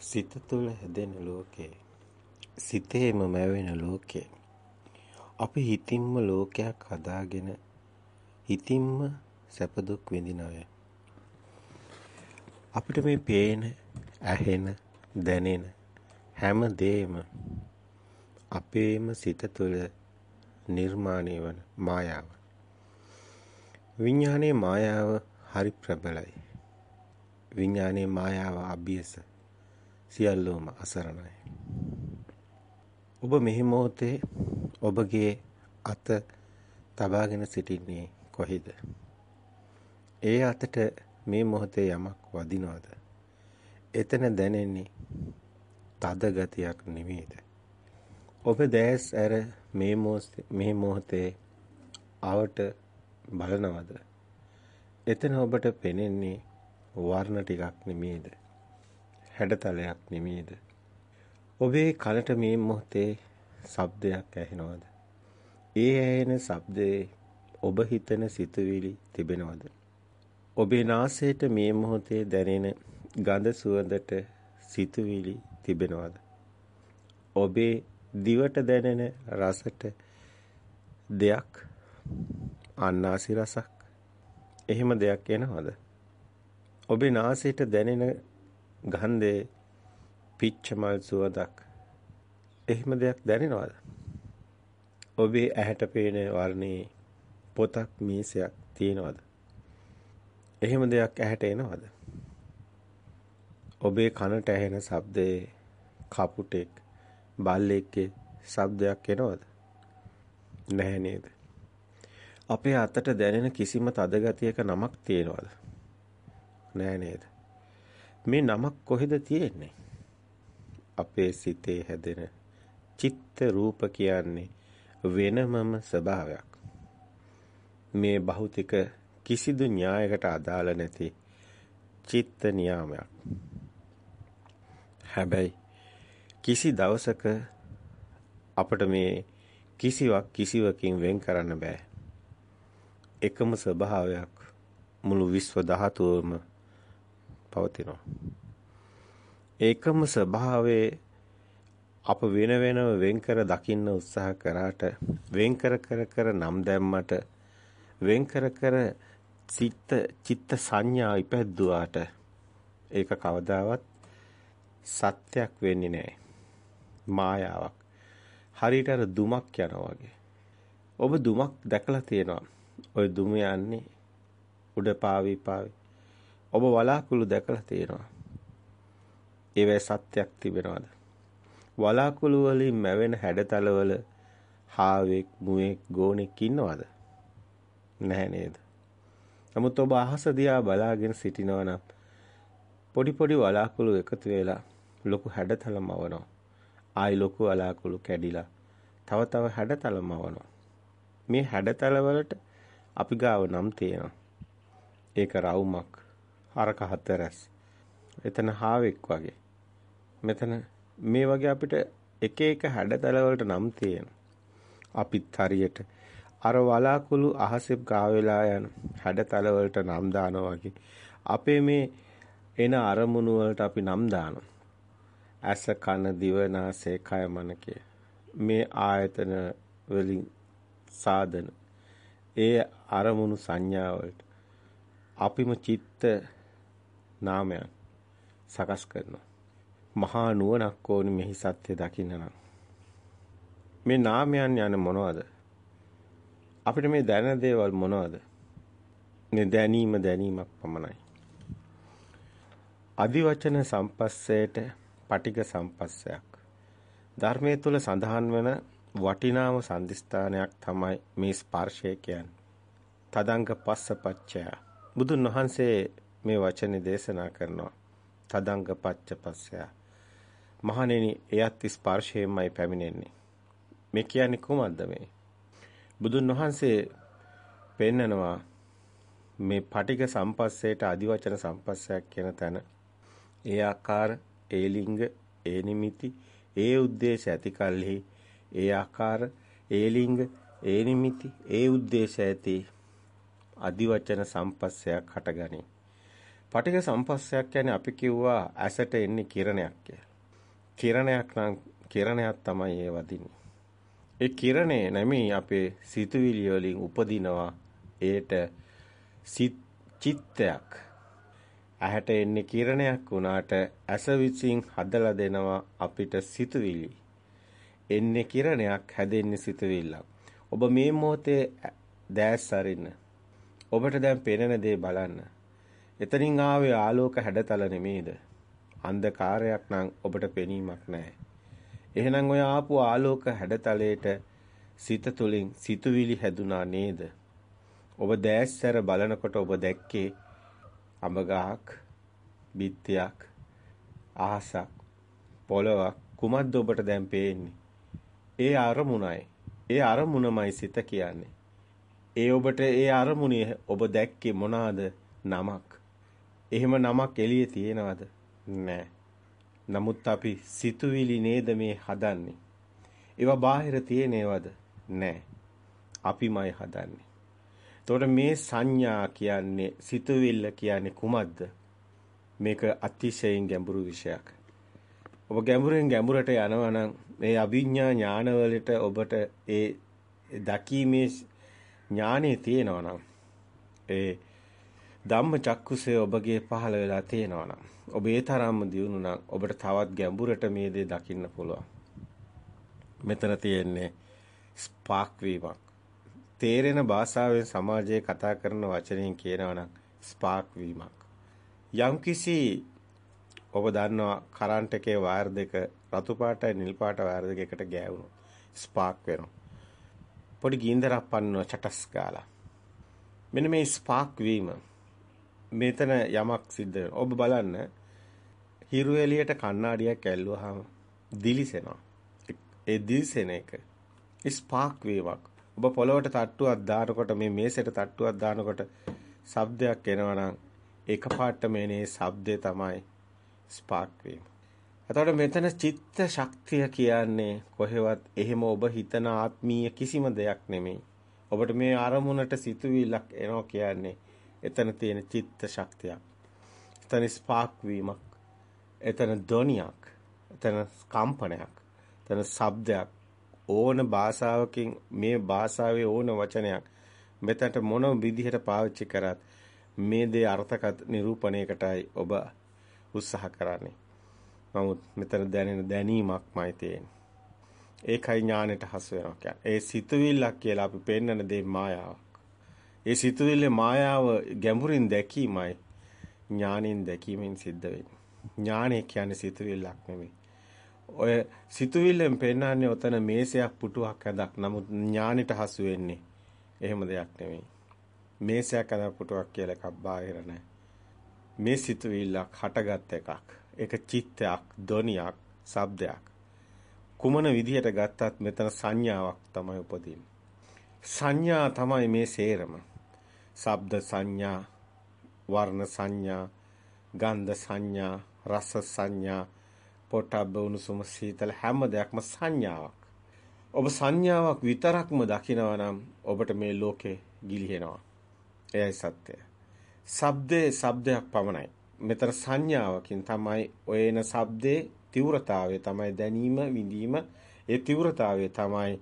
සිත තුළ හැදෙන ලෝකේ සිතේම මැවෙන ලෝකේ අපි හිතින්ම ලෝකයක් හදාගෙන හිතින්ම සැප දුක් විඳින අය. අපිට මේ පේන ඇහෙන දැනෙන හැම දෙයක්ම අපේම සිත තුළ නිර්මාණය වන මායාව. විඥානයේ මායාව හරි ප්‍රබලයි. විඥානයේ මායාව අභියස සියල්ලෝම අසරණයි. ඔබ මෙහි මොහොතේ ඔබගේ අත තබාගෙන සිටින්නේ කොහෙද? ඒ අතට මේ මොහොතේ යමක් වදිනවද? එතන දැනෙන්නේ තද ගතියක් නෙමෙයිද? ඔබ දැස් ඇර මේ මේ මොහොතේ ආවට බලනවද? එතන ඔබට පෙනෙන්නේ වර්ණ ටිකක් නෙමෙයිද? හැඩතලයක් නෙමේද? ඔබේ කනට මේ මොහොතේ ශබ්දයක් ඇහෙනවද? ඒ ඇහෙන ශබ්දේ ඔබ හිතන සිතුවිලි තිබෙනවද? ඔබේ නාසයට මේ මොහොතේ දැනෙන ගඳ සුවඳට සිතුවිලි තිබෙනවද? ඔබේ දිවට දැනෙන රසට දෙයක් අන්නාසි රසක් එහෙම දෙයක් එනවද? ඔබේ නාසයට දැනෙන ගන්ධයේ පිච්චමල් සුවඳක් එහෙම දෙයක් දැනෙනවද? ඔබේ ඇහැට පේන වර්ණේ පොතක් මීසයක් තියෙනවද? එහෙම දෙයක් ඇහැට එනවද? ඔබේ කනට ඇහෙන ශබ්දයේ කපුටෙක් බල්ලෙක්ගේ ශබ්දයක් එනවද? නැහැ නේද? අපේ අතට දැනෙන කිසිම තද ගතියක නමක් තියෙනවද? නෑ නේද? මේ නමක් කොහෙද තියෙන්නේ? අපේ සිතේ හැදෙන චිත්ත රූප කියන්නේ වෙනමම ස්වභාවයක්. මේ භෞතික කිසිදු න්‍යායකට අදාළ නැති චිත්ත නියාමයක්. හැබැයි කිසි දවසක අපට මේ කිසිවක් කිසිවකින් වෙන් කරන්න බෑ. එකම ස්වභාවයක් මුළු විශ්ව ධාතුවම පවතිනවා. ඒකම ස්වභාවයේ අප වෙන වෙනම වෙන් කර දකින්න උත්සාහ කරාට වෙන් කර කර කර නම් දැම්මට වෙන් කර කර චිත්ත චිත්ත සංඥා ඉපැද්දුවාට ඒක කවදාවත් සත්‍යක් වෙන්නේ නැහැ. මායාවක්. හරියට අර දුමක් යනවා වගේ. ඔබ දුමක් දැකලා තියෙනවා. ওই දුම යන්නේ උඩ පාවි පාවි ඔබ වලාකුළු දැකලා තියෙනවා. ඒවැ සත්‍යක් තිබෙනවද? වලාකුළු වලින් මැවෙන හැඩතලවල හාවෙක්, මුවෙක්, ගෝනෙක් ඉන්නවද? නැහැ නේද? නමුත් ඔබ අහස දිහා බලාගෙන සිටිනවා නම් පොඩි පොඩි වලාකුළු එකතු වෙලා ලොකු හැඩතල මවනවා. ආයි ලොකු වලාකුළු කැඩිලා තව තව හැඩතල මවනවා. මේ හැඩතල වලට අපි ගාව නම් තියෙනවා. ඒක රවුමක්. හරක හතරස්. එතන හාවෙක් වගේ. මෙතන මේ වගේ අපිට එක එක හැඩතල වලට නම් තියෙනවා. අපිත් හරියට අර වලාකුළු අහසේ ගා වෙලා යන හැඩතල වලට නම් දානවා වගේ අපේ මේ එන අරමුණු වලට අපි නම් දානවා. ඇස කන දිව නාසය කය මන මේ ආයතන වලින් සාධන ඒ අරමුණු සංඥා වලට අපිම චිත්ත නාමයන් සකස් කරනවා. මහා නුවණක් ඕනි මෙහි සත්‍ය දකින්න නම්. මේ නාමයන් යන මොනවද? අපිට මේ දැනෙන දේවල් මොනවද? මේ දැනීම දැනීමක් පමණයි. අදිවචන සම්පස්සයට පටික සම්පස්සයක්. ධර්මයේ තුල සඳහන් වන වටිනාම සම්දිස්ථානයක් තමයි මේ ස්පර්ශය කියන්නේ. තදංග පස්සපච්චය. බුදුන් වහන්සේ මේ වචනේ දේශනා කරනවා. තදංග පච්චපස්සය. මහණෙනි එයත් ස්පර්ශයෙන්මයි පැමිණෙන්නේ. මේ කියන්නේ කොහොමද මේ? බුදුන් වහන්සේ පෙන්නනවා මේ පටික සම්පස්සේට අදිවචන සම්පස්සයක් කියන තැන ඒ ආකාර ඒ ලිංග ඒ නිමිති ඒ ಉದ್ದೇಶ ඇති කල්හි ඒ ආකාර ඒ ලිංග ඒ නිමිති ඒ ಉದ್ದೇಶ ඇති අදිවචන සම්පස්සයක් හටගනී පටික සම්පස්සයක් කියන්නේ අපි කිව්වා ඇසට එන්නේ කිරණයක් කියලා. කිරණයක් නම් කිරණයක් තමයි ඒ වදින්නේ. ඒ කිරණේ නැමී අපේ සිතුවිලි වලින් උපදිනවා ඒට චිත්තයක්. ඇහැට එන්නේ කිරණයක් වුණාට ඇස විසින් හදලා දෙනවා අපිට සිතුවිලි. එන්නේ කිරණයක් හැදෙන්නේ සිතුවිල්ලක්. ඔබ මේ මොහොතේ දැස් අරින්න. ඔබට දැන් පෙනෙන දේ බලන්න. එතනින් ආවේ ආලෝක හැඩතල නෙමෙයිද? අන්ධකාරයක් නම් ඔබට පෙනීමක් නැහැ. එහෙනම් ඔය ආපු ආලෝක හැඩතලයට සිත තුළින් සිතුවිලි හැදුනා නේද? ඔබ දැස්සර බලනකොට ඔබ දැක්කේ අඹ ගහක්, බිත්තියක්, අහසක්, පොළවක් කුමක්ද ඔබට දැන් පේන්නේ? ඒ අරමුණයි. ඒ අරමුණමයි සිත කියන්නේ. ඒ ඔබට ඒ අරමුණේ ඔබ දැක්කේ මොනවාද? නමක්. එහෙම නමක් එළියේ තියෙනවද? නෑ. නමුත් අපි සිතුවිලි නේද මේ හදන්නේ. ඒවා බාහිර තියෙනවද? නෑ. අපිමයි හදන්නේ. එතකොට මේ සංඥා කියන්නේ සිතුවිල්ල කියන්නේ කුමක්ද? මේක අතිශයින් ගැඹුරු විෂයක්. ඔබ ගැඹුරෙන් ගැඹුරට යනවා නම් මේ අභිඥා ඥානවලට ඔබට ඒ දකීමේ ඥානෙ තියෙනවා නම් ඒ ධම්ම චක්කුසේ ඔබගේ පහළ වෙලා තියෙනවා නම් ඔබ ඒ තරම්ම දියුණු නම් ඔබට තවත් ගැඹුරට මේ දේ දකින්න පුළුවන්. මෙතන තියෙන්නේ ස්පාක් වීමක්. තේරෙන භාෂාවෙන් සමාජයේ කතා කරන වචනයෙන් කියනවා නම් ස්පාක් වීමක්. යම්කිසි ඔබ දන්නවා කරන්ට් එකේ වයර් දෙක රතු පාටයි නිල් පාට වයර් දෙක එකට ගෑවුණොත් ස්පාක් වෙනවා. පොඩි ගින්දරක් පන්නනවා චටස් ගාලා. මෙන්න මේ ස්පාක් වීම මෙතන යමක් සිද්ධ ඔබ බලන්න හිරු එළියට කණ්ණාඩියක් ඇල්ලුවාම දිලිසෙනවා. ඒ දිලිසෙන එක ස්පාක් වේවක්. ඔබ පොළොවට තට්ටුවක් දානකොට මේ මේසෙට තට්ටුවක් දානකොට ශබ්දයක් එනවනම් එකපාරට මේනේ ශබ්දේ තමයි ස්පාක් වීම. එතකොට මෙතන චිත්ත ශක්තිය කියන්නේ කොහෙවත් එහෙම ඔබ හිතන ආත්මීය කිසිම දෙයක් නෙමෙයි. ඔබට මේ අරමුණට සිතුවිල්ලක් එනවා කියන්නේ එතන තියෙන චිත්ත ශක්තියක්. එතන ස්පාක් වීමක්. එතන ධ්වනියක්. එතන කම්පනයක්. එතන ශබ්දයක්. ඕන භාෂාවකින් මේ භාෂාවේ ඕන වචනයක් මෙතනට මොන විදිහට පාවිච්චි කරත් මේ දේ අර්ථකත් නිරූපණයකටයි ඔබ උත්සාහ කරන්නේ. නමුත් මෙතන දැනෙන දැනීමක්මයි තියෙන්නේ. ඒකයි ඥානෙට හසු වෙනවා කියන්නේ. ඒ සිතුවිල්ලක් කියලා අපි පෙන්වන දේ මායාවක්. ඒ සිතුවිල්ලේ මායාව ගැඹුරින් දැකීමයි ඥානින් දැකීමෙන් සිද්ධ වෙන්නේ. ඥානය කියන්නේ සිතුවිල්ලක් නෙමෙයි. ඔය සිතුවිල්ලෙන් පෙන්වන්නේ ඔතන මේසයක් පුටුවක් ඇදක්. නමුත් ඥානෙට හසු වෙන්නේ එහෙම දෙයක් නෙමෙයි. මේසයක් ඇදක් පුටුවක් කියලා එකක් බාහිර නැහැ. මේ සිතුවිල්ලක් හටගත් එකක්. ඒක චිත්තයක්, ධොනියක්, ශබ්දයක්. කුමන විදිහට ගත්තත් මෙතන සංඥාවක් තමයි උපදින්නේ. සංඥා තමයි මේ සේරම. ශබ්ද සංඥා, වර්ණ සංඥා, ගන්ධ සංඥා, රස සංඥා, පොට්ටබ්බ උණුසුම සීතල හැම දෙයක්ම සංඥාවක්. ඔබ සංඥාවක් විතරක්ම දකිනවා නම් ඔබට මේ ලෝකේ ගිලිහෙනවා. එයයි සත්‍යය. ශබ්දේ ශබ්දයක් පමණයි. මෙතන සංඥාවකින් තමයි ඔය එන ශබ්දේ තීව්‍රතාවය තමයි දැනීම විඳීම ඒ තීව්‍රතාවය තමයි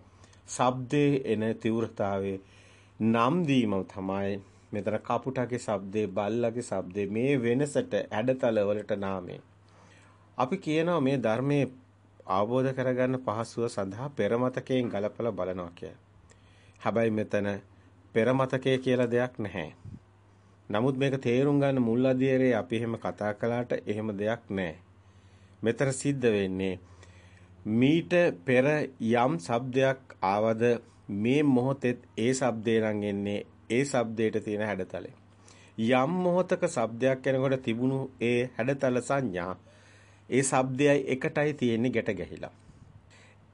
ශබ්දේ එන තීව්‍රතාවයේ නම් දීම තමයි මෙතන කපුටගේ ශබ්දේ බල්ලගේ ශබ්දේ මේ වෙනසට ඇඩතල වලට නාමය. අපි කියනවා මේ ධර්මයේ අවබෝධ කරගන්න පහසුව සඳහා පෙරමතකයෙන් ගලපලා බලනවා කියලා. හැබැයි මෙතන පෙරමතකය කියලා දෙයක් නැහැ. නමුත් මේක තේරුම් ගන්න මුල් අධ්‍යයනයේ අපි එහෙම කතා කළාට එහෙම දෙයක් නැහැ. මෙතන සිද්ධ වෙන්නේ මීට පෙර යම් ශබ්දයක් ආවද මේ මොහොතෙත් ඒ ශබ්දේ නම් එන්නේ ඒ ශබ්දයට තියෙන හැඩතලෙ. යම් මොහොතක ශබ්දයක් එනකොට තිබුණු ඒ හැඩතල සංඥා ඒ ශබ්දයයි එකටයි තියෙන්නේ ගැට ගැහිලා.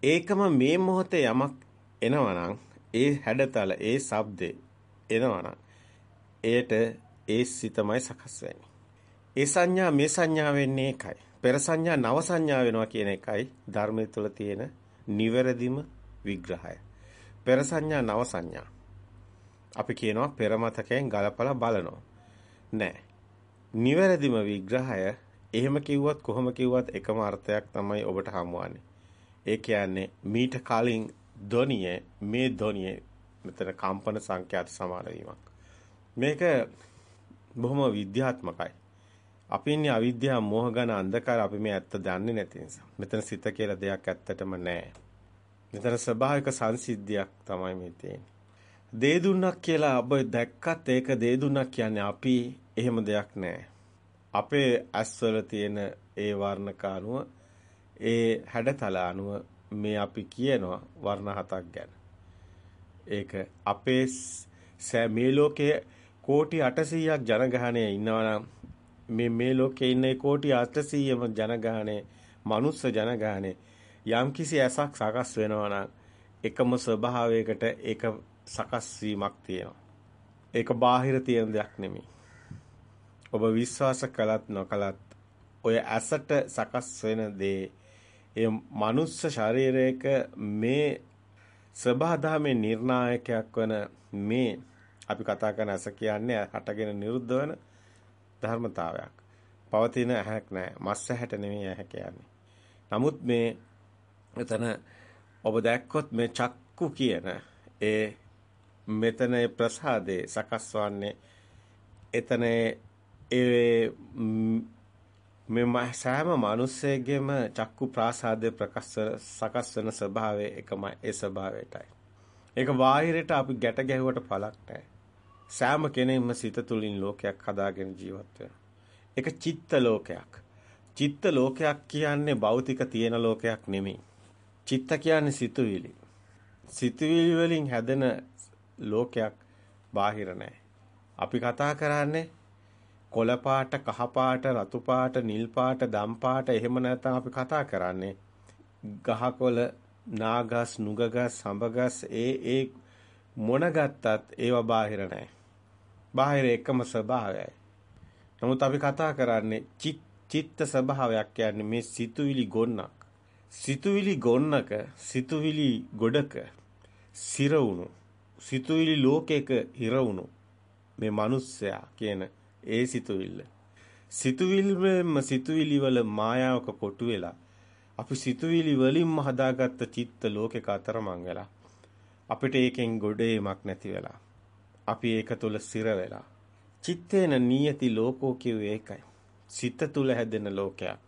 ඒකම මේ මොහොතේ යමක් එනවනම් ඒ හැඩතල ඒ ශබ්දේ එනවනම් එයට ඒ සිතමයි සකස් වෙන්නේ. ඒ සංඥා මේ සංඥා වෙන්නේ එකයි. පෙර සංඥා නව සංඥා වෙනවා කියන එකයි ධර්මයේ තුල තියෙන නිවැරදිම විග්‍රහය. පෙර සංඥා නව සංඥා. අපි කියනවා පෙර මතකයෙන් ගලපලා බලනවා. නෑ. නිවැරදිම විග්‍රහය එහෙම කිව්වත් කොහොම කිව්වත් එකම අර්ථයක් තමයි ඔබට හමුවන්නේ. ඒ කියන්නේ මීට කලින් ධොනිය මේ ධොනිය මෙතන කම්පන සංඛ්‍යාත සමාන වීමක්. මේක බොහොම විද්‍යාත්මකයි. අපි ඉන්නේ අවිද්‍යාව මෝහ ගන අන්ධකාර අපි මේ ඇත්ත දන්නේ නැති නිසා. මෙතන සිත කියලා දෙයක් ඇත්තටම නැහැ. මෙතන ස්වභාවික සංසිද්ධියක් තමයි මේ තියෙන්නේ. දේ දුන්නක් කියලා ඔබ දැක්කත් ඒක දේ දුන්නක් කියන්නේ අපි එහෙම දෙයක් නැහැ. අපේ ඇස්වල තියෙන ඒ වර්ණක අනුව ඒ හැඩතල අනුව මේ අපි කියනවා වර්ණ හතක් ගැන. ඒක අපේ මේ ලෝකයේ කෝටි 800ක් ජනගහනය ඉන්නවා මේ මේ ලෝකයේ ඉන්න කෝටි 800ම ජනගහනය මනුස්ස ජනගහනය යම්කිසි ඇසක් සකස් වෙනවා නම් එකම ස්වභාවයකට ඒක සකස් වීමක් තියෙනවා. ඒක බාහිර තියෙන දෙයක් නෙමෙයි. ඔබ විශ්වාස කළත් නොකළත් ඔය ඇසට සකස් වෙන දේ ඒ මනුස්ස ශරීරයක මේ සබහාදහමේ නිර්ණායකයක් වන මේ අපි කතා කරන ඇස කියන්නේ හටගෙන නිරුද්ධ වෙන ධර්මතාවයක්. පවතින ඇහැක් නැහැ. මස් ඇහැට නෙමෙයි ඇහැ කියන්නේ. නමුත් මේ එතන ඔබ දැක්කොත් මේ චක්කු කියන ඒ මෙතන ප්‍රසාදේ සකස් වන්නේ එතන ඒ මේ සෑම මිනිස්සෙගෙම චක්කු ප්‍රාසාදයේ ප්‍රකාශ සකස් වෙන ස්වභාවය එකමයි ඒ ස්වභාවයටයි. ඒක බාහිරට අපි ගැට ගැහුවට පළක් නැහැ. සෑම කෙනෙක්ම සිත තුළින් ලෝකයක් හදාගෙන ජීවත් ඒක චිත්ත ලෝකයක්. චිත්ත ලෝකයක් කියන්නේ භෞතික තියෙන ලෝකයක් නෙමෙයි. චිත්ත කියන්නේ සිතුවිලි. සිතුවිලි වලින් හැදෙන ලෝකයක් බාහිර නැහැ. අපි කතා කරන්නේ කොළ පාට, කහ පාට, රතු පාට, නිල් පාට, දම් පාට එහෙම නැත්නම් අපි කතා කරන්නේ ගහකොළ, නාගස්, නුගගස්, සඹගස් ඒ ඒ මොන ගත්තත් ඒවා බාහිර නැහැ. බාහිර එකම ස්වභාවයයි. නමුත් අපි කතා කරන්නේ චිත්ත ස්වභාවයක් කියන්නේ මේ සිතුවිලි ගොන්නක්. සිතුවිලි ගොන්නක සිතුවිලි ගොඩක සිර වුණු සිතුවිලි ලෝකයක හිර වුණු මේ මිනිස්සයා කියන ඒ සිතුවිල්ල. සිතුවිල්ලෙම සිතුවිලි වල මායාවක කොටු වෙලා අපි සිතුවිලි වලින්ම හදාගත්ත චිත්ත ලෝකයක අතරමං වෙලා අපිට ඒකෙන් ගොඩේමක් නැති වෙලා අපි ඒක තුල සිර වෙලා චිත්තේන නියති ලෝකෝ කියුවේ ඒකයි සිත තුල හැදෙන ලෝකයක්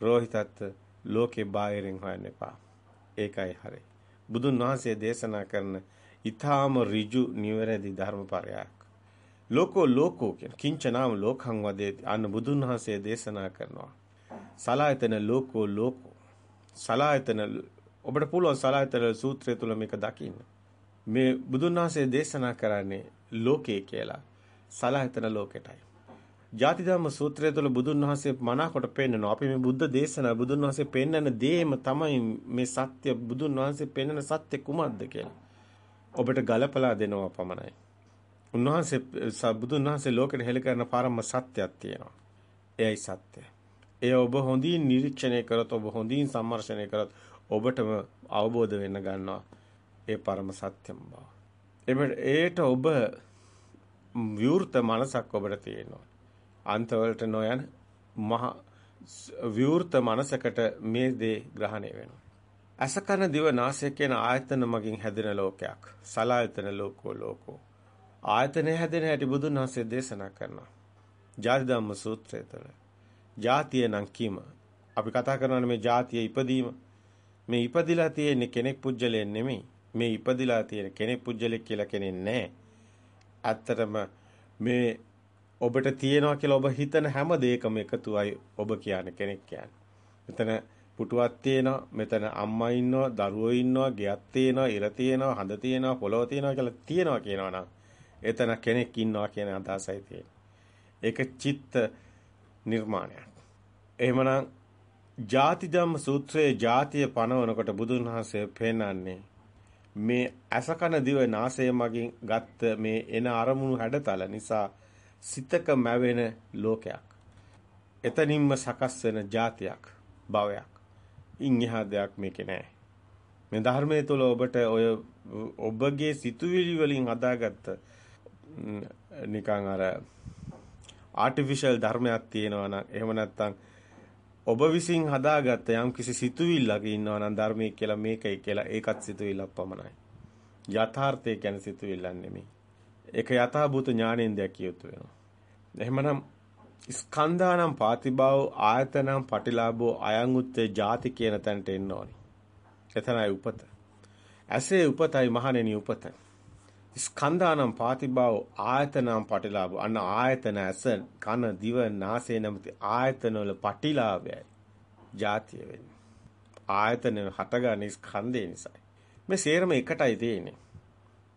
රෝහිතත් ලෝකේ බාහිරින් හොයන්න එපා. ඒකයි හරි. බුදුන් වහන්සේ දේශනා කරන ඊ타ම ඍජු නිවැරදි ධර්මපරයක්. ලෝකෝ ලෝකෝ කියන කිංචනාම ලෝකං වදේති අන්න බුදුන් වහන්සේ දේශනා කරනවා. සලායතන ලෝකෝ ලෝකෝ. සලායතන ඔබට පුළුවන් සලායතන සූත්‍රය තුල මේක දකින්න. මේ බුදුන් වහන්සේ දේශනා කරන්නේ ලෝකේ කියලා. සලායතන ලෝකෙටයි. ජාති ධම්ම සූත්‍රය තුළ බුදුන් වහන්සේ මනාකොට පෙන්නනවා. අපි මේ බුද්ධ දේශනා බුදුන් වහන්සේ පෙන්නන දේම තමයි මේ සත්‍ය බුදුන් වහන්සේ පෙන්නන සත්‍ය කුමක්ද කියලා. ඔබට ගලපලා දෙනවා පමණයි. උන්වහන්සේ බුදුන් වහන්සේ ලෝකෙට හෙළ කරන පරම සත්‍යයක් තියෙනවා. එයයි සත්‍ය. එය ඔබ හොඳින් නිරීක්ෂණය කරත් ඔබ හොඳින් සම්මර්ෂණය කරත් ඔබටම අවබෝධ වෙන්න ගන්නවා ඒ පරම සත්‍යම බව. ඒට ඔබ විවෘත මනසක් ඔබට තියෙනවා. අන්තවලට නොයන මහ විවෘත මනසකට මේ දේ ග්‍රහණය වෙනවා. අසකන දිව නාසය කියන ආයතන මගින් හැදෙන ලෝකයක්. සලායතන ලෝකෝ ලෝකෝ ආයතනය හැදෙන හැටි බුදුන් වහන්සේ දේශනා කරනවා. ජාති ධම්ම සූත්‍රය තුළ. ජාතිය නම් කීම. අපි කතා කරනවානේ මේ ජාතිය ඉපදීම. මේ ඉපදිලා තියෙන්නේ කෙනෙක් පුජ්‍යලෙන් නෙමෙයි. මේ ඉපදිලා තියෙන කෙනෙක් පුජ්‍යලෙක් කියලා කෙනෙක් නැහැ. ඇත්තටම මේ ඔබට තියෙනවා කියලා ඔබ හිතන හැම දෙයකම එකතුවයි ඔබ කියන්නේ කෙනෙක් කියන්නේ. මෙතන පුටුවක් තියෙනවා, මෙතන අම්මා ඉන්නවා, දරුවෝ ඉන්නවා, ගෙයක් තියෙනවා, ඉර තියෙනවා, හඳ තියෙනවා, පොළොව තියෙනවා කියලා තියෙනවා කියනවා නම් එතන කෙනෙක් ඉන්නවා කියන අදහසයි තියෙන්නේ. ඒක චිත්ත නිර්මාණයක්. එහෙමනම් ಜಾති ධම්ම සූත්‍රයේ ಜಾතිය පනවනකොට බුදුන් වහන්සේ පෙන්නන්නේ මේ අසකන දිව නාසය මගින් ගත්ත මේ එන අරමුණු හැඩතල නිසා සිතක මැවෙන ලෝකයක්. එතනින්ම සකස් වෙන જાතියක් භවයක්. ඉන් එහා දෙයක් මේකේ නැහැ. මේ ධර්මයේ තුල ඔබට ඔය ඔබගේ සිතුවිලි වලින් හදාගත්ත නිකන් අර ආටිෆිෂල් ධර්මයක් තියෙනවා නම් එහෙම නැත්නම් ඔබ විසින් හදාගත්ත යම් කිසි සිතුවිල්ලක ඉන්නවා නම් ධර්මයේ කියලා මේකයි කියලා ඒකත් සිතුවිල්ලක් පමණයි. යථාර්ථය කියන්නේ සිතුවිල්ලක් නෙමෙයි. ඒක යථාභූත ඥාණයෙන් දැකිය යුතු වෙනවා. එහෙමනම් ස්කන්ධානම් පාතිභාව ආයතනම් පටිලාභෝ අයං උත්තේ ಜಾති කියන තැනට එන්න ඕනි. එතනයි උපත. ඇසේ උපතයි මහණෙනි උපත. ස්කන්ධානම් පාතිභාව ආයතනම් පටිලාභ අන්න ආයතන ඇස කන දිව නාසය නැමැති ආයතන වල පටිලාභයයි ಜಾතිය වෙන්නේ ආයතන හටගන්නේ ස්කන්ධය නිසායි මේ සේරම එකටයි තියෙන්නේ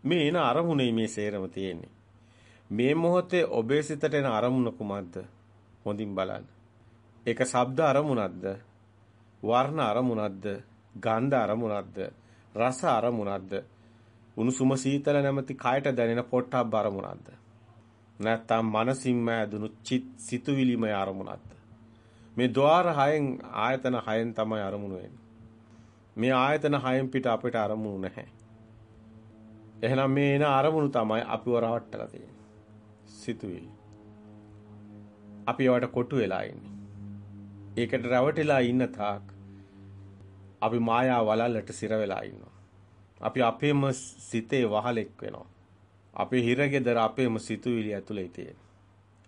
මේ එන අරමුණේ මේ සේරම තියෙන්නේ මේ මොහොතේ ඔබේ සිතට එන අරමුණ කුමක්ද හොඳින් බලන්න ඒක ශබ්ද අරමුණක්ද වර්ණ අරමුණක්ද ගන්ධ අරමුණක්ද රස අරමුණක්ද උණුසුම සීතල නැමැති කයට දැනෙන පොට්ටබ්බ අරමුණක්ද? නැත්නම් මනසින්ම ඇදුණු චිත් සිතුවිලිමය අරමුණක්ද? මේ ద్వාර හයෙන් ආයතන හයෙන් තමයි අරමුණු වෙන්නේ. මේ ආයතන හයෙන් පිට අපිට අරමුණු නැහැ. එහෙනම් මේ එන අරමුණු තමයි අපිව රවට්ටලා තියෙන්නේ. සිතුවිලි. අපි ඒවට කොටු වෙලා ඉන්නේ. ඒකට රැවටිලා ඉන්න තාක් අපි මායා වලල්ලට සිර වෙලා ඉන්නවා. අපි අපේම සිතේ වහලෙක් වෙනවා. අපේ හිරගෙදර අපේම සිතුවිලි ඇතුලේ තියෙන.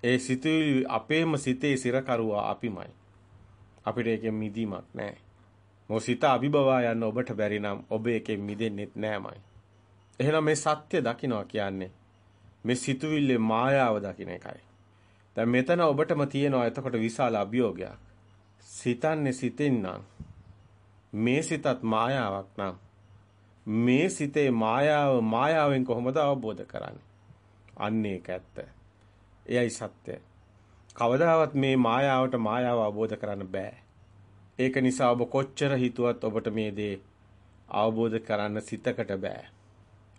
ඒ සිතුවිලි අපේම සිතේ සිරකරුවා අපිමයි. අපිට ඒකෙන් මිදීමක් නැහැ. මො සිත අභිබවා යන්න ඔබට බැරි නම් ඔබ ඒකෙන් මිදෙන්නෙත් නෑමයි. එහෙනම් මේ සත්‍ය දකින්නවා කියන්නේ මේ සිතුවිල්ලේ මායාව දකින්න එකයි. දැන් මෙතන ඔබටම තියෙනවා එතකොට විශාල අභියෝගයක්. සිතන්නේ සිතෙන් නම් මේ සිතත් මායාවක් නම් මේ සිතේ මායාව මායාවෙන් කොහොමද අවබෝධ කරන්නේ? අන්න ඒක ඇත්ත. එයයි සත්‍ය. කවදාවත් මේ මායාවට මායාව අවබෝධ කරන්න බෑ. ඒක නිසා ඔබ කොච්චර හිතුවත් ඔබට මේ දේ අවබෝධ කරන්න සිතකට බෑ.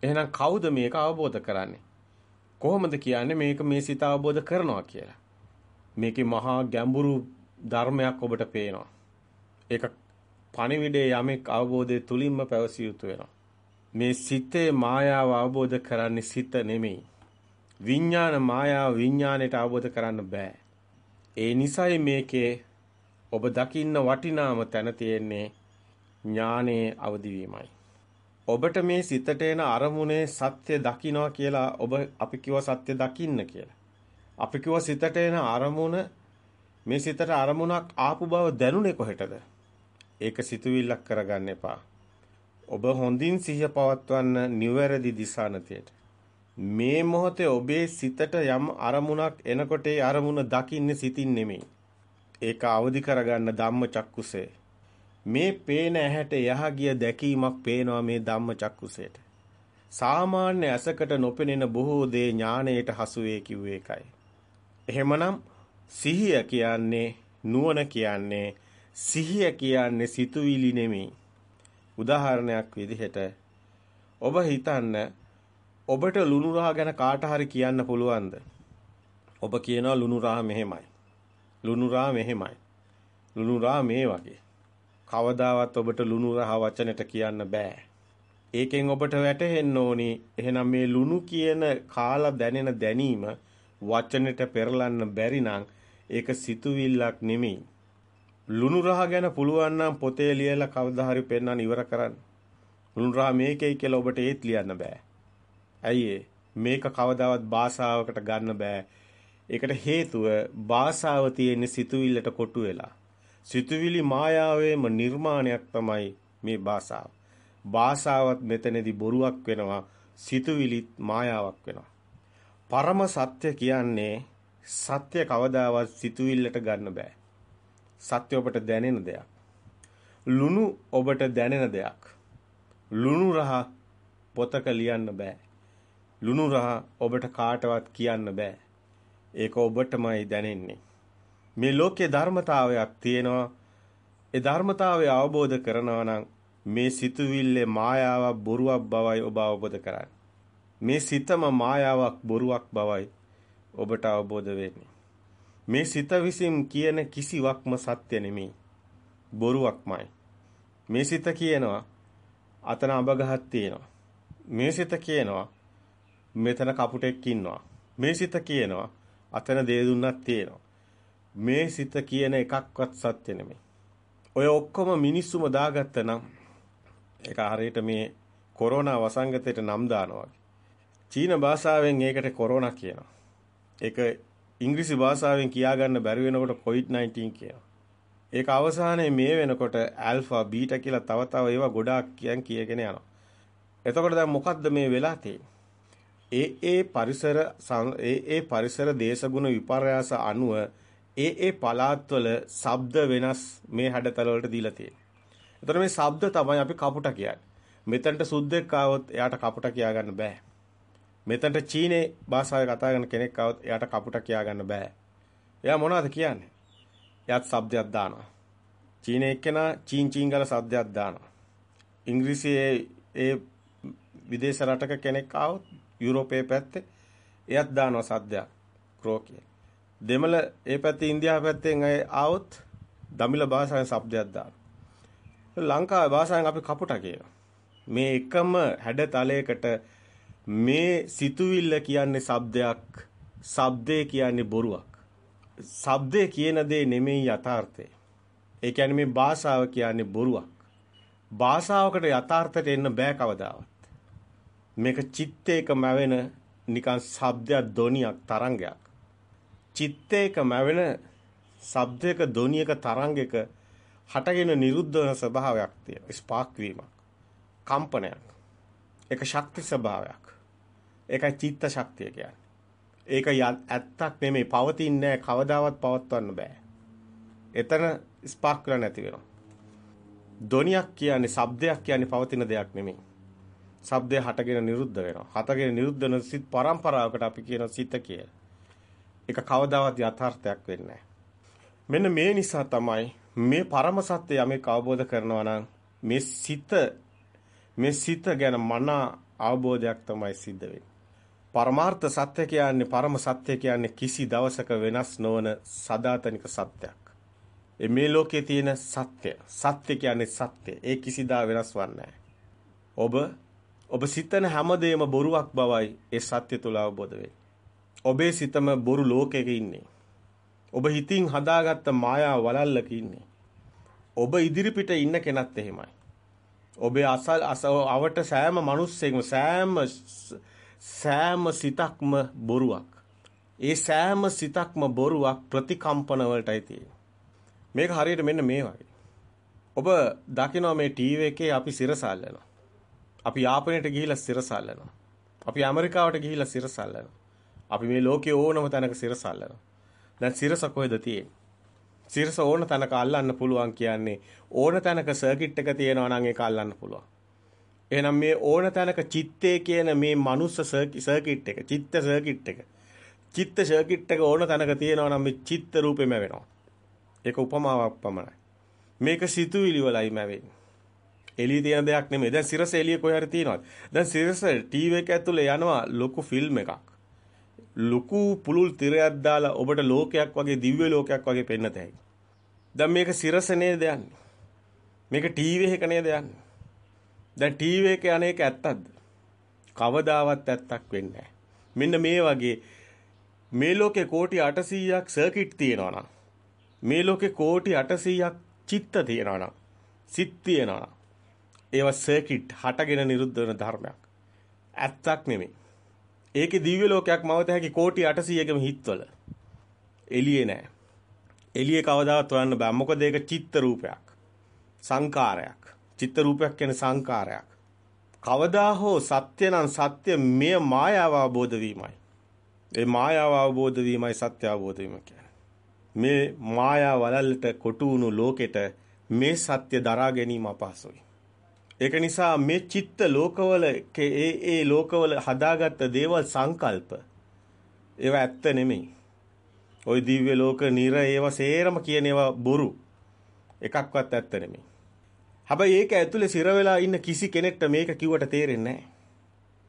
එහෙනම් කවුද මේක අවබෝධ කරන්නේ? කොහොමද කියන්නේ මේක මේ සිත අවබෝධ කරනවා කියලා? මේකේ මහා ගැඹුරු ධර්මයක් ඔබට පේනවා. ඒක පණිවිඩයේ යමෙක් අවබෝධය තුලින්ම පැවසිය යුතු වෙනවා. මේ සිතේ මායාව අවබෝධ කරන්නේ සිත නෙමෙයි. විඥාන මායාව විඥාණයට අවබෝධ කරන්න බෑ. ඒ නිසයි මේකේ ඔබ දකින්න වටිනාම තැන තියෙන්නේ ඥානයේ අවදිවීමයි. ඔබට මේ සිතට එන අරමුණේ සත්‍ය දකින්නවා කියලා ඔබ අපි කිව්ව සත්‍ය දකින්න කියලා. අපි කිව්ව සිතට එන අරමුණ මේ සිතට අරමුණක් ආපු බව දැනුනේ කොහෙටද? ඒක සිතුවිල්ලක් කරගන්න එපා. ඔබ හොඳින් සිහිය පවත්වන්න නිවැරදි දිශානතියට. මේ මොහොතේ ඔබේ සිතට යම් අරමුණක් එනකොට ඒ අරමුණ දකින්නේ සිතින් නෙමෙයි. ඒක අවදි කරගන්න ධම්ම චක්කුසේ. මේ පේන ඇහැට යහ ගිය දැකීමක් පේනවා මේ ධම්ම චක්කුසේට. සාමාන්‍ය ඇසකට නොපෙනෙන බොහෝ දේ ඥාණයට හසු වේ කිව්වේ ඒකයි. එහෙමනම් සිහිය කියන්නේ නුවණ කියන්නේ සිහිය කියන්නේ සිතුවිලි නෙමෙයි. උදාහරණයක් විදිහට ඔබ හිතන්න ඔබට ලුණු රහ ගැන කාට හරි කියන්න පුළුවන්ද? ඔබ කියනවා ලුණු රහ මෙහෙමයි. ලුණු රහ මෙහෙමයි. ලුණු රහ මේ වගේ. කවදාවත් ඔබට ලුණු රහ වචනෙට කියන්න බෑ. ඒකෙන් ඔබට වැටහෙන්න ඕනි එහෙනම් මේ ලුණු කියන කාලා දැනෙන දැනීම වචනෙට පෙරලන්න බැරි නම් ඒක සිතුවිල්ලක් නෙමෙයි. ලුණු රහ ගැන පුළුවන් නම් පොතේ ලියලා කවදා හරි පෙන්නන්න ඉවර කරන්න. ලුණු රහ මේකයි කියලා ඔබට ඒත් ලියන්න බෑ. ඇයි මේක කවදාවත් භාෂාවකට ගන්න බෑ. ඒකට හේතුව භාෂාව තියෙන සිතුවිල්ලට කොටු වෙලා. සිතුවිලි මායාවේම නිර්මාණයක් තමයි මේ භාෂාව. භාෂාවත් මෙතනදී බොරුවක් වෙනවා. සිතුවිලිත් මායාවක් වෙනවා. පරම සත්‍ය කියන්නේ සත්‍ය කවදාවත් සිතුවිල්ලට ගන්න බෑ. සත්‍ය ඔබට දැනෙන දෙයක්. ලුණු ඔබට දැනෙන දෙයක්. ලුණු රහ පොතක ලියන්න බෑ. ලුණු රහ ඔබට කාටවත් කියන්න බෑ. ඒක ඔබටමයි දැනෙන්නේ. මේ ලෝකේ ධර්මතාවයක් තියෙනවා. ඒ ධර්මතාවය අවබෝධ කරනවා නම් මේ සිතුවිල්ලේ මායාවක් බොරුවක් බවයි ඔබ අවබෝධ කරන්නේ. මේ සිතම මායාවක් බොරුවක් බවයි ඔබට අවබෝධ වෙන්නේ. මේ සිත විසින් කියන කිසිවක්ම සත්‍ය නෙමෙයි. බොරුවක්මයි. මේ සිත කියනවා අතන අඹ ගහක් තියෙනවා. මේ සිත කියනවා මෙතන කපුටෙක් ඉන්නවා. මේ සිත කියනවා අතන දේ දුන්නක් තියෙනවා. මේ සිත කියන එකක්වත් සත්‍ය නෙමෙයි. ඔය ඔක්කොම මිනිස්සුම දාගත්ත නම් ඒක හරියට මේ කොරෝනා වසංගතයට නම් දානවා වගේ. චීන භාෂාවෙන් ඒකට කොරෝනා කියනවා. ඒක ඉංග්‍රීසි භාෂාවෙන් කියා ගන්න බැරි වෙනකොට COVID-19 කියනවා. ඒක අවසානයේ මේ වෙනකොට ඇල්ෆා බීටා කියලා තව තව ඒවා ගොඩාක් කියන් කියගෙන යනවා. එතකොට දැන් මොකද්ද මේ වෙලා තියෙන්නේ? ඒ ඒ පරිසර ඒ ඒ පරිසර දේශගුණ විපර්යාස අනුව ඒ ඒ පළාත්වල ශබ්ද වෙනස් මේ හැඩතල වලට දීලා තියෙනවා. එතකොට මේ ශබ්ද තමයි අපි කපුට කියන්නේ. මෙතනට සුද්දෙක් ආවොත් එයාට කපුට කියා ගන්න බෑ. මෙතනට චීනේ භාෂාවේ කතා කරන කෙනෙක් ආවොත් එයාට කපුට කියා ගන්න බෑ. එයා මොනවද කියන්නේ? එයාත් શબ્දයක් දානවා. චීන එක්කෙනා චීන් චීන් ගාලා શબ્දයක් දානවා. ඉංග්‍රීසියේ ඒ විදේශ රටක කෙනෙක් ආවොත් යුරෝපයේ පැත්තේ එයාත් දානවා සද්දයක් ක්‍රෝ කියලා. දෙමළ ඒ පැත්තේ ඉන්දියාව පැත්තෙන් අය ආවොත් දමිළ භාෂාවෙන් શબ્දයක් දානවා. ලංකාවේ භාෂාවෙන් අපි කපුටා කියනවා. මේ එකම හැඩතලයකට මේ සිතුවිල්ල කියන්නේ શબ્දයක්, શબ્දේ කියන්නේ බොරුවක්. શબ્දේ කියන දේ නෙමෙයි යථාර්ථය. ඒ කියන්නේ මේ භාෂාව කියන්නේ බොරුවක්. භාෂාවකට යථාර්ථයට එන්න බෑ කවදාවත්. මේක චිත්තේක මැවෙන නිකන් શબ્දයක්, ධොනියක්, තරංගයක්. චිත්තේක මැවෙන ශබ්දයක ධොනියක තරංගයක හටගෙන නිරුද්ධ වෙන ස්වභාවයක් තියෙනවා. ස්පාක් වීමක්. කම්පනයක්. ඒක ශක්ති ස්වභාවයක්. ඒකයි චිත්ත ශක්තිය කියන්නේ. ඒක ඇත්තක් නෙමෙයි පවතින්නේ කවදාවත් පවත්වන්න බෑ. එතන ස්පාක් වෙලා නැති වෙනවා. ධොනියක් කියන්නේ ශබ්දයක් කියන්නේ පවතින දෙයක් නෙමෙයි. ශබ්දය හටගෙන නිරුද්ධ වෙනවා. හටගෙන නිරුද්ධ වෙන සිත් පරම්පරාවකට අපි කියන සිත කියලා. ඒක කවදාවත් යථාර්ථයක් වෙන්නේ මෙන්න මේ නිසා තමයි මේ පරම සත්‍ය යමෙක් අවබෝධ කරනවා නම් මේ සිත මේ සිත ගැන මන අවබෝධයක් තමයි සිද්ධ වෙන්නේ. පරමාර්ථ සත්‍ය කියන්නේ පරම සත්‍ය කියන්නේ කිසි දවසක වෙනස් නොවන සදාතනික සත්‍යයක්. මේ ලෝකයේ තියෙන සත්‍ය. සත්‍ය කියන්නේ සත්‍ය. ඒ කිසිදා වෙනස් වන්නේ ඔබ ඔබ සිතන හැමදේම බොරුවක් බවයි ඒ සත්‍ය තුල අවබෝධ වෙන්නේ. ඔබේ සිතම බොරු ලෝකයක ඉන්නේ. ඔබ හිතින් හදාගත්ත මායා වලල්ලක ඉන්නේ. ඔබ ඉදිරිපිට ඉන්න කෙනත් එහෙමයි. ඔබේ අසල් අවට සෑම මිනිස්සෙක්ම සෑම සෑම සිතක්ම බොරුවක්. ඒ සෑම සිතක්ම බොරුවක් ප්‍රතිකම්පන වලටයි තියෙන්නේ. මේක හරියට මෙන්න මේ වගේ. ඔබ දකිනවා මේ ටීවී එකේ අපි සිරසල්ලනවා. අපි යාපනයට ගිහිල්ලා සිරසල්ලනවා. අපි ඇමරිකාවට ගිහිල්ලා සිරසල්ලනවා. අපි මේ ලෝකේ ඕනම තැනක සිරසල්ලනවා. දැන් සිරස කොහෙද තියෙන්නේ? සිරස ඕන තැනක අල්ලන්න පුළුවන් කියන්නේ ඕන තැනක සර්කිට් එක තියෙනවා නම් ඒක අල්ලන්න පුළුවන්. එහෙනම් මේ ඕන තැනක චිත්තේ කියන මේ මනුස්ස සර්කිට් එක, චිත්ත සර්කිට් එක. චිත්ත සර්කිට් එක ඕන තැනක තියෙනවා නම් මේ චිත්ත රූපෙම වෙනවා. ඒක උපමාවක් පමණයි. මේක සිතුවිලි වලයි මැවෙන්නේ. එළිය තියෙන දෙයක් නෙමෙයි. දැන් සිරස එළිය කොහේ හරි තියෙනවද? දැන් සිරස ටීවී එක ඇතුලේ යනවා ලොකු ෆිල්ම් එකක්. ලොකු පුළුල් තිරයක් දාලා ඔබට ලෝකයක් වගේ දිව්‍ය ලෝකයක් වගේ පෙන්නත හැකියි. දැන් මේක සිරස නේද යන්නේ? මේක ටීවී එක නේද යන්නේ? දැන් ටීවී එකේ අනේක ඇත්තක්ද? කවදාවත් ඇත්තක් වෙන්නේ මෙන්න මේ වගේ මේ ලෝකේ කෝටි 800ක් සර්කිට් තියෙනවා නම් මේ ලෝකේ කෝටි 800ක් චිත්ත තියෙනවා නම් සිත් තියෙනවා නම් ඒවා සර්කිට් හටගෙන නිරුද්ධ වෙන ධර්මයක්. ඇත්තක් නෙමෙයි. ඒකේ දිව්‍ය ලෝකයක් මවත හැකි කෝටි 800කම හිත්වල. එළියේ නෑ. එළියේ කවදාවත් හොයන්න බෑ. මොකද ඒක චිත්ත රූපයක්. සංකාරයක්. චිත්ත රූපයක් කියන්නේ සංකාරයක්. කවදා හෝ සත්‍ය නම් සත්‍ය මෙය මායාව අවබෝධ වීමයි. ඒ මායාව අවබෝධ වීමයි සත්‍ය අවබෝධ වීම කියන්නේ. මේ මායා වලල්ලට කොටු වුණු ලෝකෙට මේ සත්‍ය දරා ගැනීම අපහසුයි. ඒක නිසා මේ චිත්ත ලෝකවල ඒ ඒ ලෝකවල හදාගත්ත දේවල් සංකල්ප ඒවා ඇත්ත නෙමෙයි. ওই දිව්‍ය ලෝක නිර ඒවා සේරම කියන ඒවා බොරු. එකක්වත් ඇත්ත නෙමෙයි. හැබැයි ඒක ඇතුලේ සිර වෙලා ඉන්න කිසි කෙනෙක්ට මේක කිව්වට තේරෙන්නේ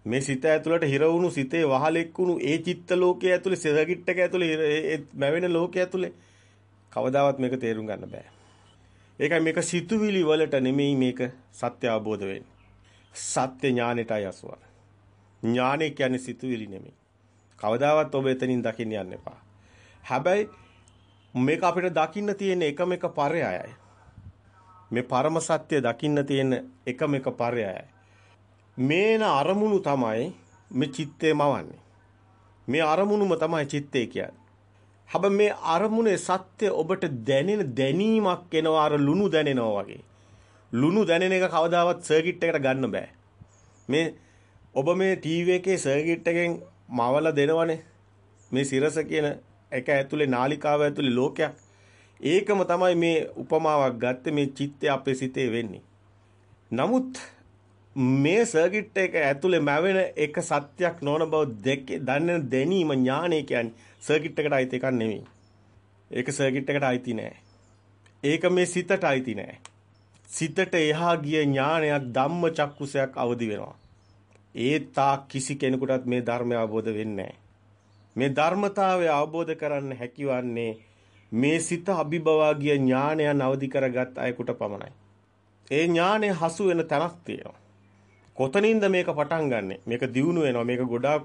මේ සිත ඇතුළට හිර වුණු සිතේ වහලෙක් වුණු ඒ චිත්ත ලෝකයේ ඇතුලේ සෙරගිට්ටක ඇතුලේ ඒ මැවෙන ලෝකයේ ඇතුලේ කවදාවත් මේක තේරුම් ගන්න බෑ. ඒකයි මේක සිතුවිලි වලට නෙමෙයි මේක සත්‍ය අවබෝධ වෙන්නේ. සත්‍ය ඥානෙටයි අසුවන. ඥානෙ කියන්නේ සිතුවිලි නෙමෙයි. කවදාවත් ඔබ එතනින් දකින්න යන්න එපා. හැබැයි මේක අපිට දකින්න තියෙන එකම එක පරයයයි. මේ පරම සත්‍ය දකින්න තියෙන එකම එක පරයයයි. මේන අරමුණු තමයි මේ චිත්තේ මවන්නේ. මේ අරමුණුම තමයි චිත්තේ කියන්නේ. හැබැයි මේ අරමුණේ සත්‍ය ඔබට දැනෙන දැනීමක් එනවා අර ලුණු දැනෙනවා වගේ. ලුණු දැනෙන එක කවදාවත් සර්කිට් එකට ගන්න බෑ. මේ ඔබ මේ ටීවී එකේ සර්කිට් එකෙන් මවලා දෙනවනේ. මේ සිරස කියන එක ඇතුලේ නාලිකාව ඇතුලේ ලෝකයක්. ඒකම තමයි මේ උපමාවක් ගත්තේ මේ චිත්තය අපේ සිතේ වෙන්නේ. නමුත් මේ සර්කිට් එක ඇතුලේ මැවෙන එක සත්‍යක් නොවන බව දෙකේ දන්න දැනීම ඥානය කියන්නේ සර්කිට් එකට අයිති එකක් නෙමෙයි. ඒක සර්කිට් එකට අයිති නෑ. ඒක මේ සිතට අයිති නෑ. සිතට එහා ගිය ඥානයක් ධම්ම චක්කුසයක් අවදි වෙනවා. ඒ තා කිසි කෙනෙකුටත් මේ ධර්මය අවබෝධ වෙන්නේ මේ ධර්මතාවය අවබෝධ කරන්න හැකිවන්නේ මේ සිත අභිබවා ගිය ඥානයන් අවදි කරගත් අයෙකුට පමණයි. ඒ ඥානය හසු වෙන තැනක් තියෙනවා. කොතනින්ද මේක පටන් ගන්නෙ? මේක දියුණු වෙනවා. මේක ගොඩාක්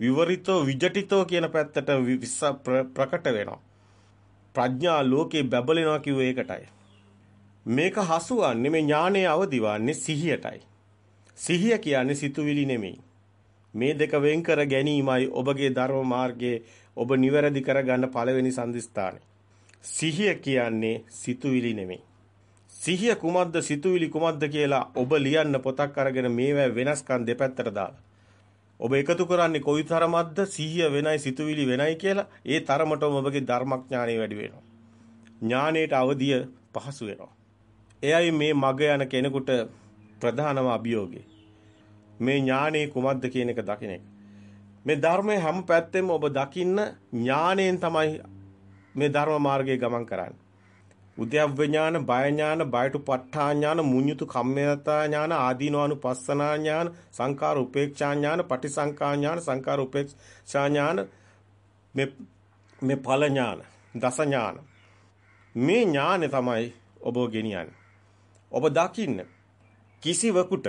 විවරිතෝ විජටිතෝ කියන පැත්තට ප්‍රකට වෙනවා. ප්‍රඥා ලෝකේ බබලෙනවා කිව්ව ඒකටයි. මේක හසුවන්නේ මේ ඥානයේ අවදිවන්නේ සිහියටයි. සිහිය කියන්නේ සිතුවිලි නෙමෙයි. මේ දෙක වෙන් කර ගැනීමයි ඔබගේ ධර්ම මාර්ගයේ ඔබ නිවැරදි කරගන්න පළවෙනි සම්දිස්ථානය. සිහිය කියන්නේ සිතුවිලි නෙමෙයි. සිහිය කුමක්ද සිතුවිලි කුමක්ද කියලා ඔබ ලියන්න පොතක් අරගෙන මේවා වෙනස්කම් දෙපැත්තට දාලා. ඔබ එකතු කරන්නේ කොයිතරම්ද සිහිය වෙනයි සිතුවිලි වෙනයි කියලා ඒ තරමටම ඔබගේ ධර්මඥානෙ වැඩි වෙනවා. ඥානයට අවදිය පහසු වෙනවා. එයයි මේ මග යන කෙනෙකුට ප්‍රධානම අභියෝගය. මේ ඥානෙ කුමක්ද කියන එක දකින්න එක. මේ ධර්මයේ හැම පැත්තෙම ඔබ දකින්න ඥාණයෙන් තමයි මේ ධර්ම මාර්ගයේ ගමන් කරන්නේ. උද්‍යව්‍ය ඥාන, බය ඥාන, බයටුපත්ඨා ඥාන, මුඤ්ඤුතු කම්මයතා ඥාන, ආදීනවානුපස්සනා ඥාන, සංකාර උපේක්ෂා ඥාන, පටිසංකා ඥාන, සංකාර උපේක්ෂා ඥාන මේ මේ ඵල ඥාන, දස ඥාන. මේ ඥානෙ තමයි ඔබ ගෙනියන්නේ. ඔබ දකින්න කිසිවකුට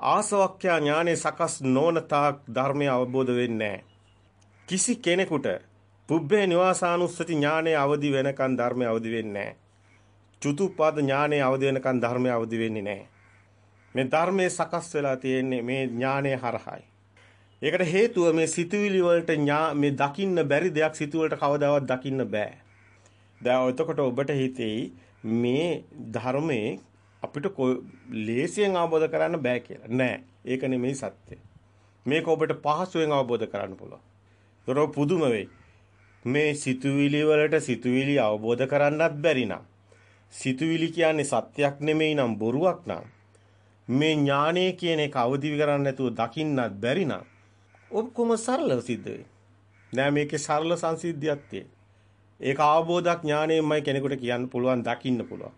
ආසවක්ඛ්‍යා ඥානෙ සකස් නොවන තාක් ධර්මය අවබෝධ වෙන්නේ කිසි කෙනෙකුට පුබ්බේ නිවාසානුස්සති ඥානයේ අවදි වෙනකන් ධර්මයේ අවදි වෙන්නේ නැහැ. චුතුප්පාද ඥානයේ අවදි වෙනකන් ධර්මයේ අවදි වෙන්නේ නැහැ. මේ ධර්මයේ සකස් වෙලා තියෙන්නේ මේ ඥානයේ හරහායි. ඒකට හේතුව මේ සිතුවිලි වලට මේ දකින්න බැරි දෙයක් සිතුවලට කවදාවත් දකින්න බෑ. දැන් එතකොට ඔබට හිතෙයි මේ ධර්මයේ අපිට ලේසියෙන් අවබෝධ කරන්න බෑ කියලා. නෑ. ඒක නෙමෙයි සත්‍ය. මේක ඔබට පහසුවෙන් අවබෝධ කරන්න පුළුවන්. ඒතර පුදුම වෙයි. මේ සිතුවිලි වලට සිතුවිලි අවබෝධ කරන්නත් බැරි නම් සිතුවිලි කියන්නේ සත්‍යක් නෙමෙයි නම් බොරුවක් නම් මේ ඥානය කියන එක අවදි කරන්න නැතුව දකින්නත් බැරි නම් ඔක්කොම සරලව සිද්ධ වෙයි. නෑ මේකේ සරල සංසිද්ධියක් තියෙන. ඒක අවබෝධක් ඥාණයෙන්මයි කෙනෙකුට කියන්න පුළුවන් දකින්න පුළුවන්.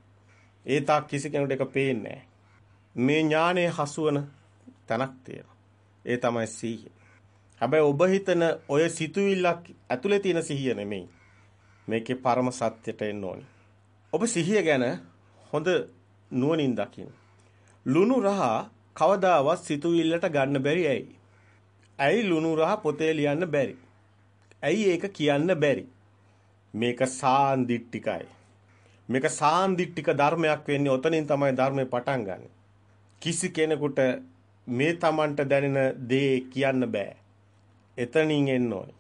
ඒ තාක් කිසි කෙනෙකුට ඒක පේන්නේ මේ ඥානයේ හසුවන තනක් තියෙනවා. ඒ තමයි සීහිය. හැබැයි ඔබ හිතන ඔය සිතුවිල්ලක් ඇතුලේ තියෙන සිහිය නෙමෙයි. මේකේ පරම සත්‍යයට එන්න ඕනි. ඔබ සිහිය ගැන හොඳ නුවණින් දකින්න. ලුණු රහ කවදාවත් සිතුවිල්ලට ගන්න බැරි ඇයි? ඇයි ලුණු රහ පොතේ ලියන්න බැරි? ඇයි ඒක කියන්න බැරි? මේක සාන්දිට්ටිකයි. මේක සාන්දිට්ටික ධර්මයක් වෙන්නේ ඔතනින් තමයි ධර්මේ පටන් ගන්න. කිසි කෙනෙකුට මේ Tamanට දැනෙන දේ කියන්න බෑ. එතනින් එන්න ඕනේ.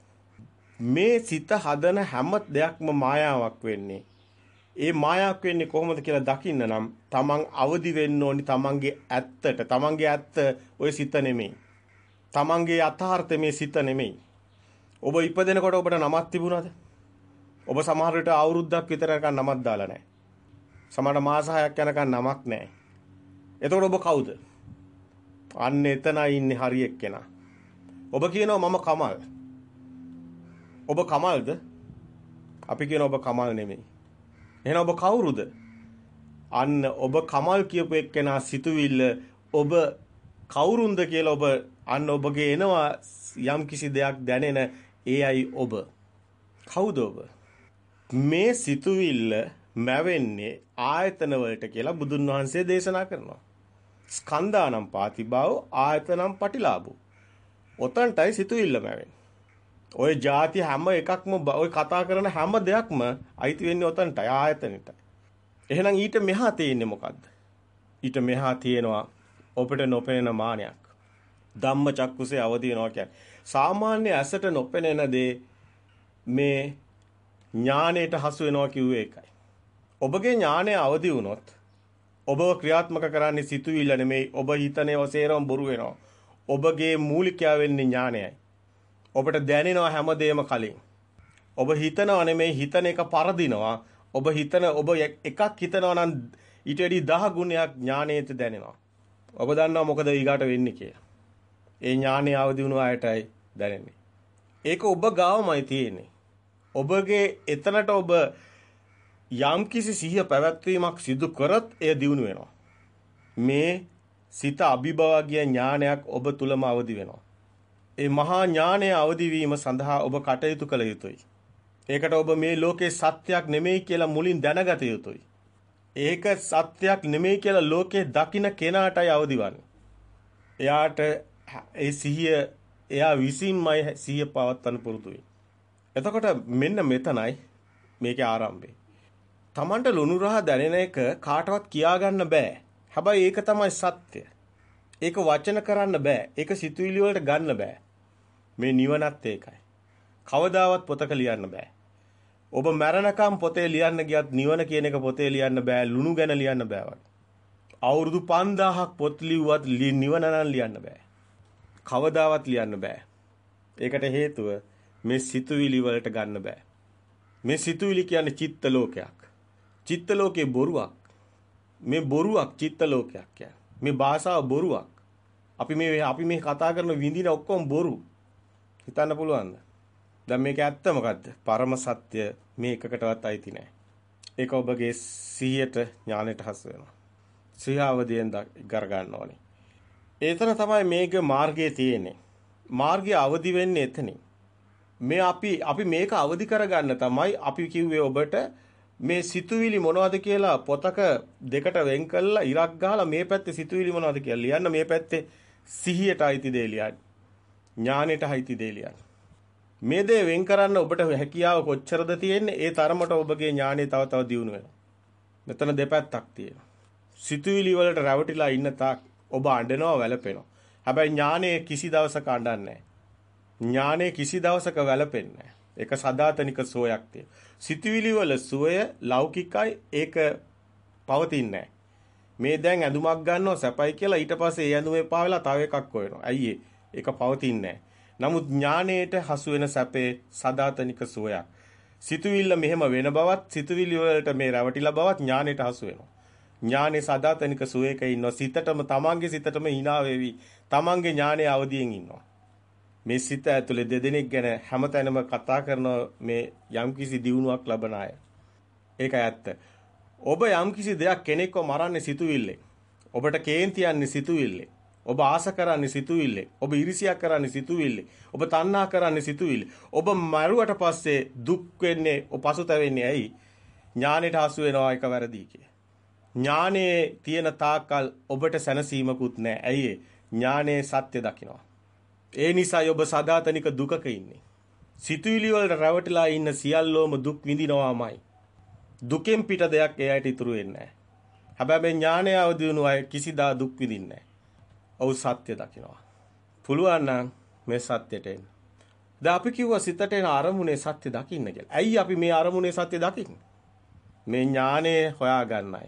මේ සිත හදන හැම දෙයක්ම මායාවක් වෙන්නේ. ඒ මායාවක් වෙන්නේ කොහොමද කියලා දකින්න නම් තමන් අවදි වෙන්න ඕනි තමන්ගේ ඇත්තට. තමන්ගේ ඇත්ත ওই සිත නෙමෙයි. තමන්ගේ යථාර්ථය මේ සිත නෙමෙයි. ඔබ ඉපදෙනකොට ඔබට නමක් තිබුණාද? ඔබ සමහර විට අවුරුද්දක් විතර යනකම් නමක් දාලා නැහැ. සමහර මාස 6ක් යනකම් නමක් නැහැ. එතකොට ඔබ කවුද? අන්න එතනයි ඉන්නේ හරි එක්කෙනා. ඔබ කියනවා මම කමල්. ඔබ කමල්ද? අපි කියන ඔබ කමල් නෙමෙයි. එහෙනම් ඔබ කවුරුද? අන්න ඔබ කමල් කියපු එක්කෙනා සිතුවිල්ල ඔබ කවුරුන්ද කියලා ඔබ අන්න ඔබගේ එනවා යම් කිසි දෙයක් දැනෙන ඒ අයි ඔබ. කවුද ඔබ? මේ සිතුවිල්ල මැවෙන්නේ ආයතන වලට කියලා බුදුන් වහන්සේ දේශනා කරනවා. ස්කන්ධානම් පාතිභාව ආයතනම් පටිලාභෝ ඔතනටයි සිතුවිල්ලම ඔය ಜಾති හැම එකක්ම ඔය කතා කරන හැම දෙයක්ම අයිති වෙන්නේ ඔතනටයි ආයතනෙටයි. එහෙනම් ඊට මෙහා තියෙන්නේ මොකද්ද? ඊට මෙහා තියෙනවා ඔබට නොපෙනෙන මානයක්. ධම්ම චක්කුසේ අවදි වෙනවා කියන්නේ. සාමාන්‍ය ඇසට නොපෙනෙන දේ මේ ඥාණයට හසු වෙනවා කිව්වේ ඒකයි. ඔබගේ ඥාණය අවදි වුණොත් ඔබව ක්‍රියාත්මක කරන්නේ සිතුවිල්ල නෙමෙයි ඔබ හිතනේ ඔසේරම බොරු වෙනවා. ඔබගේ මූලිකයා වෙන්නේ ඥාණයයි. ඔබට දැනෙනවා හැමදේම කලින්. ඔබ හිතනවා නෙමෙයි හිතන එක පරදිනවා. ඔබ හිතන ඔබ එකක් හිතනවා නම් ඊට වැඩි 10 ගුණයක් ඥාණයට දැනෙනවා. ඔබ දන්නවා මොකද ඊගාට වෙන්නේ කියලා. ඒ ඥාණය අවදි වුණු අයටයි දැනෙන්නේ. ඒක ඔබ ගාවමයි තියෙන්නේ. ඔබගේ එතනට ඔබ යම්කිසි සිහිය පැවැත්වීමක් සිදු කරත් එය දියුණු වෙනවා. මේ සිත අභිභවගිය ඥානයක් ඔබ තුලම අවදි වෙනවා. ඒ මහා ඥානය අවදි වීම සඳහා ඔබ කටයුතු කළ යුතුයි. ඒකට ඔබ මේ ලෝකේ සත්‍යයක් නෙමෙයි කියලා මුලින් දැනගත යුතුයි. ඒක සත්‍යයක් නෙමෙයි කියලා ලෝකේ දකින කෙනාටයි අවදිවන්නේ. එයාට ඒ සිහිය එයා විසින්මයි සිහිය පවත්වන්න පුරුදු එතකොට මෙන්න මෙතනයි මේකේ ආරම්භය. Tamanට ලුණු රහ දැනෙන එක කාටවත් කියා ගන්න බෑ. හැබැයි ඒක තමයි සත්‍ය. ඒක වචන කරන්න බෑ. ඒක සිතුවිලි වලට ගන්න බෑ. මේ නිවනත් ඒකයි. කවදාවත් පොතක ලියන්න බෑ. ඔබ මරණකම් පොතේ ලියන්න ගියත් නිවන කියන එක පොතේ ලියන්න බෑ. ලුණු ගැන ලියන්න බෑ අවුරුදු 5000ක් පොත් ලිව්වත් නිවන නම් ලියන්න බෑ. කවදාවත් ලියන්න බෑ. ඒකට හේතුව මේ සිතුවිලි වලට ගන්න බෑ. මේ සිතුවිලි කියන්නේ චිත්ත ලෝකයක්. චිත්ත ලෝකේ බොරුවක්. මේ බොරුවක් චිත්ත ලෝකයක් කියන්නේ. මේ භාෂාව බොරුවක්. අපි මේ අපි මේ කතා කරන විඳින ඔක්කොම බොරු. හිතන්න පුළුවන්ද? දැන් මේක ඇත්ත මොකද්ද? පරම සත්‍ය මේ එකකටවත් අයිති නැහැ. ඒක ඔබගේ සිහියට ඥාණයට හසු වෙනවා. සිහියවදියෙන් ගර ගන්න ඕනේ. ඒතර තමයි මේක මාර්ගයේ තියෙන්නේ. මාර්ගය අවදි වෙන්නේ එතනින්. මේ අපි අපි මේක අවදි කරගන්න තමයි අපි කිව්වේ ඔබට මේ සිතුවිලි මොනවද කියලා පොතක දෙකට වෙන් කළා ඉරක් ගහලා මේ පැත්තේ සිතුවිලි මොනවද කියලා ලියන්න මේ පැත්තේ සිහියට අයිති දේ ලියන්න. ඥානෙට අයිති දේ ලියන්න. මේ දේ වෙන් කරන්න ඔබට හැකියාව කොච්චරද තියෙන්නේ ඒ තරමට ඔබගේ ඥානෙ තව තව දියුණු වෙනවා. මෙතන දෙපැත්තක් තියෙනවා. සිතුවිලි වලට රැවටිලා ඉන්න තාක් ඔබ අඬනවා වැළපෙනවා. හැබැයි ඥානයේ කිසි දවසක අඬන්නේ ඥානයේ කිසි දවසක වැළපෙන්නේ ඒක සදාතනික සෝයක් තියෙන. සිතුවිලි වල සෝය ලෞකිකයි ඒක පවතින්නේ මේ දැන් ඇඳුමක් ගන්නවා සැපයි කියලා ඊට පස්සේ ඒ ඇඳුමේ පාවෙලා තව එකක් හොයනවා. ඇයි ඒක පවතින්නේ නමුත් ඥානයේට හසු වෙන සැපේ සදාතනික සෝයක්. සිතුවිල්ල මෙහෙම වෙන බවත් සිතුවිලි වලට මේ රැවටිලා බවත් ඥානයට හසු වෙනවා. ඥානේ සදාතනික සුවේක ඉන්නවා. සිතටම තමන්ගේ සිතටම hina වෙවි. තමන්ගේ ඥානේ අවදියෙන් ඉන්නවා. මේ සිත ඇතුලේ දෙදෙනෙක් ගැන හැමතැනම කතා කරන මේ යම්කිසි දියුණුවක් ලබන අය. ඒකයි ඇත්ත. ඔබ යම්කිසි දෙයක් කෙනෙක්ව මරන්නේ සිතුවිල්ලෙන්. ඔබට කේන්ති යන්නේ සිතුවිල්ලෙන්. ඔබ ආස කරන්නේ සිතුවිල්ලෙන්. ඔබ ඉරිසියක් කරන්නේ සිතුවිල්ලෙන්. ඔබ තණ්හා කරන්නේ සිතුවිල්ලෙන්. ඔබ මරුවට පස්සේ දුක් වෙන්නේ, පසුතැවෙන්නේ ඇයි? ඥානෙට හසු වෙනවා එක වැරදි කිය. ඥානයේ තියෙන තාක්කල් ඔබට සැනසීමකුත් නැහැ. ඇයි ඥානයේ සත්‍ය දකිනවා. ඒ නිසායි ඔබ සදාතනික දුකක ඉන්නේ. සිතුවිලි වලට රැවටිලා ඉන්න සියල්ලෝම දුක් විඳිනවාමයි. දුකෙන් පිට දෙයක් එයාට ඉතුරු වෙන්නේ නැහැ. හැබැයි මේ ඥානය අවදි වුණු අය කිසිදා දුක් විඳින්නේ නැහැ. ඔව් සත්‍ය දකිනවා. පුළුවන් නම් මේ සත්‍යයට එන්න. දැන් අපි කිව්වා සිතට එන අරමුණේ සත්‍ය දකින්න කියලා. ඇයි අපි මේ අරමුණේ සත්‍ය දකින්නේ? මේ ඥානය හොයාගන්නයි.